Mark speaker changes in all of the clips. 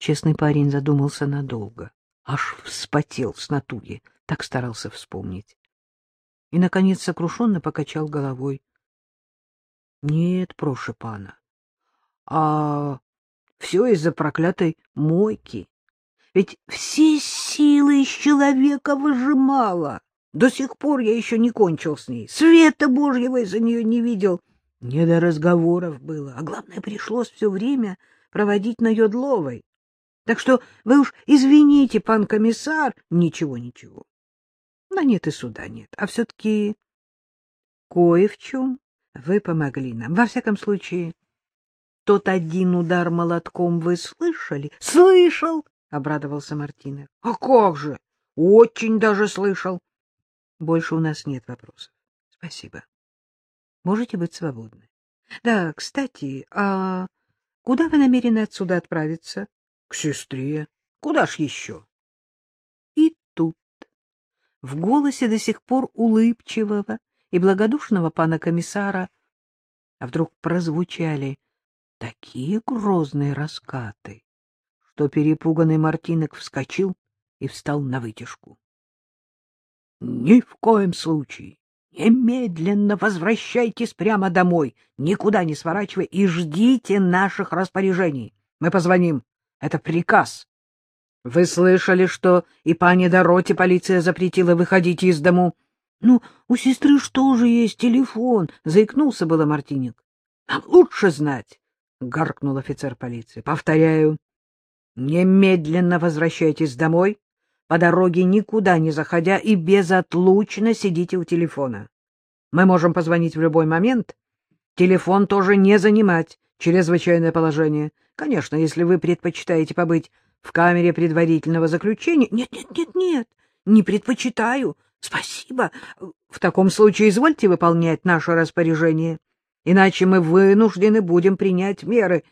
Speaker 1: Честный парень задумался надолго, аж вспотел с натуги, так старался вспомнить. И, наконец, сокрушенно покачал головой. — Нет, проше пана, а все из-за проклятой мойки. Ведь все силы из человека выжимала. До сих пор я еще не кончил с ней. Света Божьего из-за нее не видел. Не до разговоров было. А главное, пришлось все время проводить на Йодловой. Так что вы уж извините, пан комиссар. Ничего, ничего. Да нет и суда нет. А все-таки кое в чем вы помогли нам. Во всяком случае, тот один удар молотком вы слышали? — Слышал! — обрадовался Мартинов. — А как же! Очень даже слышал. Больше у нас нет вопросов. Спасибо. Можете быть свободны. Да, кстати, а куда вы намерены отсюда отправиться? К сестре. Куда ж еще? И тут в голосе до сих пор улыбчивого и благодушного пана комиссара а вдруг прозвучали такие грозные раскаты, что перепуганный Мартинок вскочил и встал на вытяжку. — Ни в коем случае! Немедленно возвращайтесь прямо домой, никуда не сворачивая, и ждите наших распоряжений. Мы позвоним. Это приказ. Вы слышали, что и пане Дороте полиция запретила выходить из дому? — Ну, у сестры что же есть телефон? — заикнулся было Мартиник. — Нам лучше знать, — гаркнул офицер полиции. — Повторяю, немедленно возвращайтесь домой, по дороге никуда не заходя и безотлучно сидите у телефона. Мы можем позвонить в любой момент. Телефон тоже не занимать, чрезвычайное положение. Конечно, если вы предпочитаете побыть в камере предварительного заключения... Нет, нет, нет, нет, не предпочитаю. Спасибо. В таком случае извольте выполнять наше распоряжение, иначе мы вынуждены будем принять меры.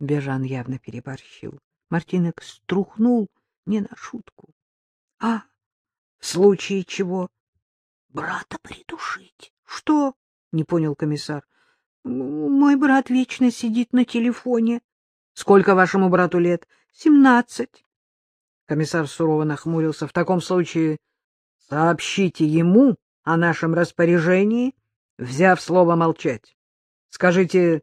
Speaker 1: Бежан явно переборщил. Мартинек струхнул не на шутку. — А в случае чего? — Брата придушить. — Что? — не понял комиссар. — Мой брат вечно сидит на телефоне. — Сколько вашему брату лет? — Семнадцать. Комиссар сурово нахмурился. — В таком случае Сообщите ему о нашем распоряжении, взяв слово молчать. Скажите,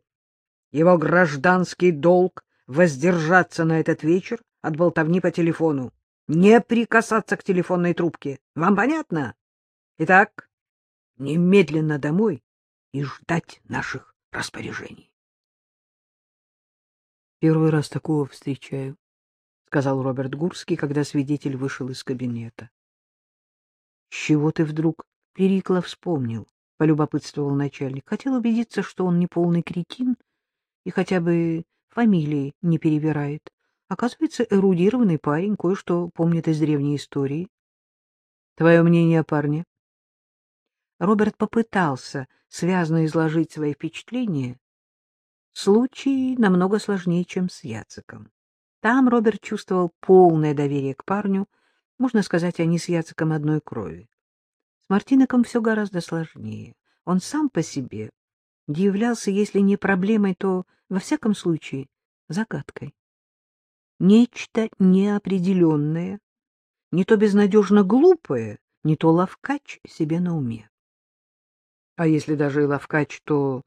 Speaker 1: его гражданский долг воздержаться на этот вечер от болтовни по телефону, не прикасаться к телефонной трубке. Вам понятно? Итак, немедленно домой и ждать наших распоряжений. Первый раз такого встречаю, — сказал Роберт Гурский, когда свидетель вышел из кабинета. — чего ты вдруг Перикла вспомнил? — полюбопытствовал начальник. Хотел убедиться, что он не полный кретин и хотя бы фамилии не перебирает. Оказывается, эрудированный парень кое-что помнит из древней истории. — Твое мнение о парне? Роберт попытался связно изложить свои впечатления. Случай намного сложнее, чем с Яциком. Там Роберт чувствовал полное доверие к парню — можно сказать, они с Яцеком одной крови. С Мартиноком все гораздо сложнее. Он сам по себе являлся, если не проблемой, то, во всяком случае, загадкой. Нечто неопределенное, не то безнадежно глупое, не то ловкач себе на уме. А если даже и ловкач, то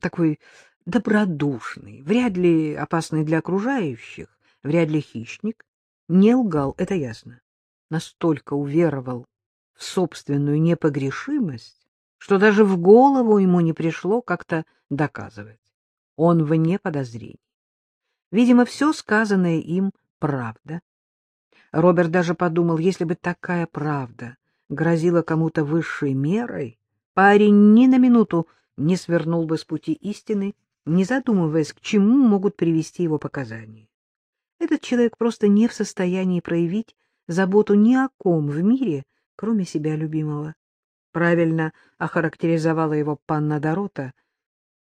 Speaker 1: такой добродушный, вряд ли опасный для окружающих, вряд ли хищник, не лгал, это ясно. Настолько уверовал в собственную непогрешимость, что даже в голову ему не пришло как-то доказывать. Он вне подозрений. Видимо, все сказанное им — правда. Роберт даже подумал, если бы такая правда грозила кому-то высшей мерой, парень ни на минуту не свернул бы с пути истины, не задумываясь, к чему могут привести его показания. Этот человек просто не в состоянии проявить заботу ни о ком в мире, кроме себя любимого. Правильно охарактеризовала его панна Дорота.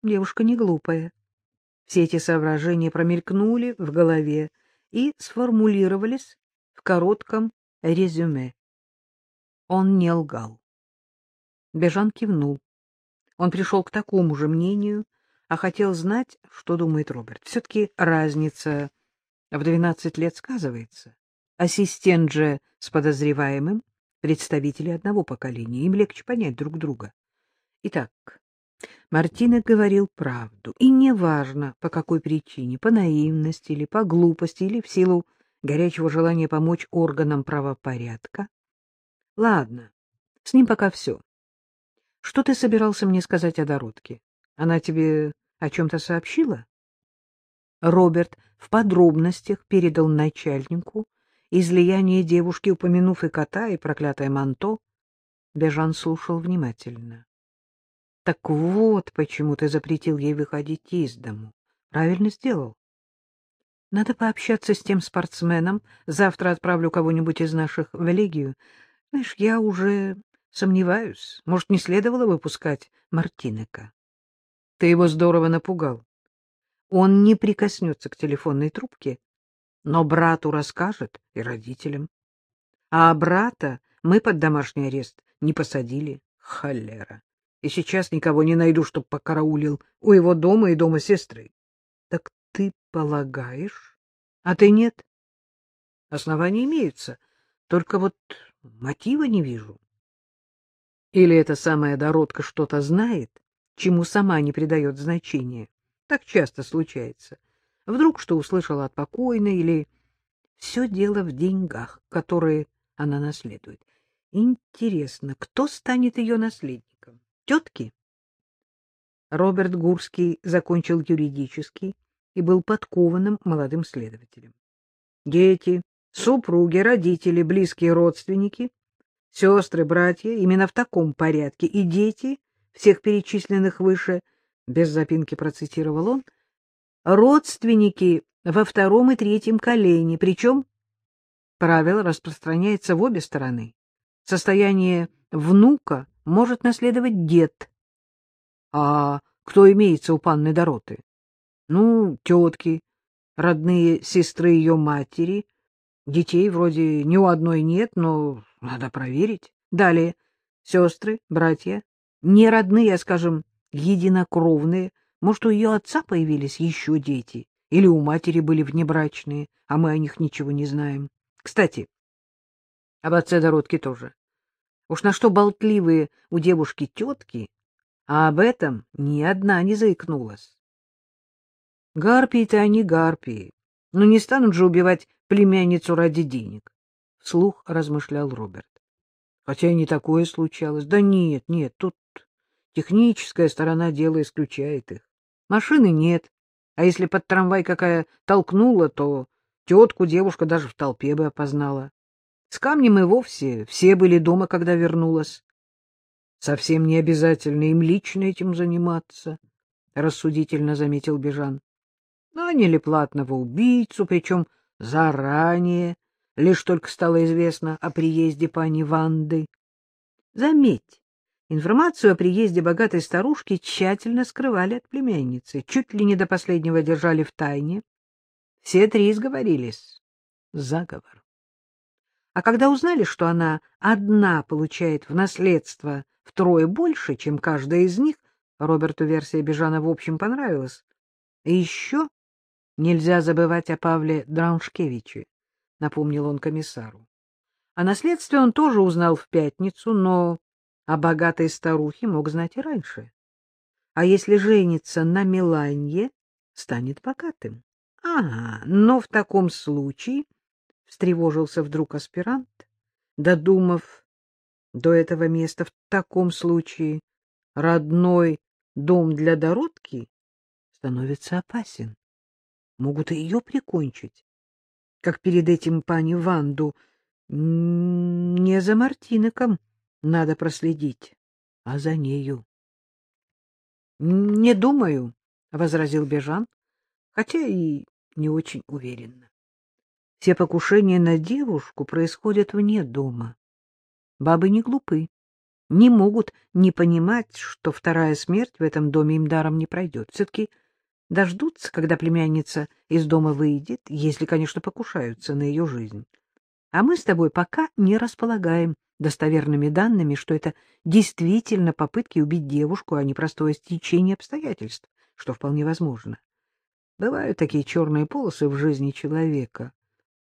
Speaker 1: Девушка не глупая. Все эти соображения промелькнули в голове и сформулировались в коротком резюме. Он не лгал. Бежан кивнул. Он пришел к такому же мнению, а хотел знать, что думает Роберт. Все-таки разница в двенадцать лет сказывается. Ассистент же с подозреваемым — представители одного поколения, им легче понять друг друга. Итак, Мартинек говорил правду, и неважно, по какой причине, по наивности или по глупости, или в силу горячего желания помочь органам правопорядка. Ладно, с ним пока все. Что ты собирался мне сказать о Дородке? Она тебе о чем-то сообщила? Роберт в подробностях передал начальнику излияние девушки, упомянув и кота, и проклятое манто. Бежан слушал внимательно. — Так вот, почему ты запретил ей выходить из дому. Правильно сделал. Надо пообщаться с тем спортсменом. Завтра отправлю кого-нибудь из наших в Легию. Знаешь, я уже сомневаюсь. Может, не следовало выпускать Мартинека? Ты его здорово напугал. Он не прикоснется к телефонной трубке, но брату расскажет и родителям. А брата мы под домашний арест не посадили. Холера. И сейчас никого не найду, чтоб покараулил у его дома и дома сестры. Так ты полагаешь? А ты нет? Основания имеются, только вот мотива не вижу. Или эта самая Дородка что-то знает, чему сама не придает значения. Так часто случается. Вдруг что услышала от покойной, или все дело в деньгах, которые она наследует. Интересно, кто станет ее наследником? Тетки? Роберт Гурский закончил юридический и был подкованным молодым следователем. Дети, супруги, родители, близкие родственники, сестры, братья, именно в таком порядке, и дети, всех перечисленных выше, без запинки процитировал он, родственники во втором и третьем колене, причем правило распространяется в обе стороны. Состояние внука может наследовать дед. А кто имеется у панны Дороты? Ну, тетки, родные сестры ее матери. Детей вроде ни у одной нет, но надо проверить. Далее, сестры, братья, не родные, а, скажем, единокровные. Может, у ее отца появились еще дети, или у матери были внебрачные, а мы о них ничего не знаем. Кстати, об отце Дородки тоже. Уж на что болтливые у девушки тетки, а об этом ни одна не заикнулась. Гарпии-то они гарпии, но не станут же убивать племянницу ради денег, — вслух размышлял Роберт. Хотя и не такое случалось. Да нет, нет, тут техническая сторона дела исключает их. Машины нет, а если под трамвай какая толкнула, то тетку девушка даже в толпе бы опознала. С камнем и вовсе все были дома, когда вернулась. Совсем не обязательно им лично этим заниматься, — рассудительно заметил Бежан. Наняли платного убийцу, причем заранее, лишь только стало известно о приезде пани Ванды. Заметь, информацию о приезде богатой старушки тщательно скрывали от племянницы, чуть ли не до последнего держали в тайне. Все три сговорились. Заговор. А когда узнали, что она одна получает в наследство втрое больше, чем каждая из них, Роберту версия Бежана в общем понравилась. И еще нельзя забывать о Павле Драуншкевиче. — напомнил он комиссару. О наследстве он тоже узнал в пятницу, но о богатой старухе мог знать и раньше. А если женится на Миланье, станет богатым. — Ага, но в таком случае, — встревожился вдруг аспирант, додумав до этого места, в таком случае родной дом для Дородки становится опасен. Могут и ее прикончить как перед этим пани Ванду. Не за Мартинеком надо проследить, а за нею. — Не думаю, — возразил Бежан, хотя и не очень уверенно. Все покушения на девушку происходят вне дома. Бабы не глупы, не могут не понимать, что вторая смерть в этом доме им даром не пройдет. Все-таки дождутся, когда племянница из дома выйдет, если, конечно, покушаются на ее жизнь. А мы с тобой пока не располагаем достоверными данными, что это действительно попытки убить девушку, а не простое стечение обстоятельств, что вполне возможно. Бывают такие черные полосы в жизни человека.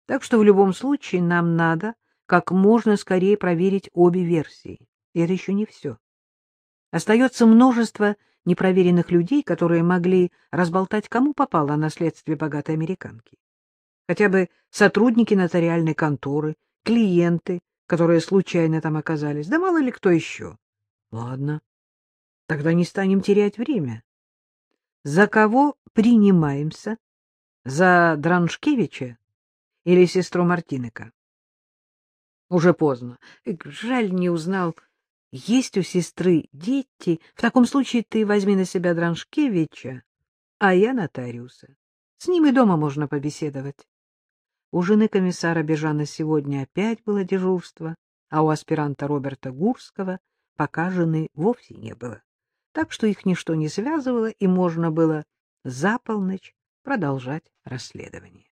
Speaker 1: Так что в любом случае нам надо как можно скорее проверить обе версии. И это еще не все. Остается множество непроверенных людей, которые могли разболтать кому попало о наследстве богатой американки. Хотя бы сотрудники нотариальной конторы, клиенты, которые случайно там оказались, да мало ли кто еще. Ладно, тогда не станем терять время. За кого принимаемся? За Драншкевича или сестру Мартинека? Уже поздно. Жаль, не узнал, есть у сестры дети. В таком случае ты возьми на себя Драншкевича, а я нотариуса. С ним и дома можно побеседовать. У жены комиссара Бежана сегодня опять было дежурство, а у аспиранта Роберта Гурского пока жены вовсе не было. Так что их ничто не связывало, и можно было за полночь продолжать расследование.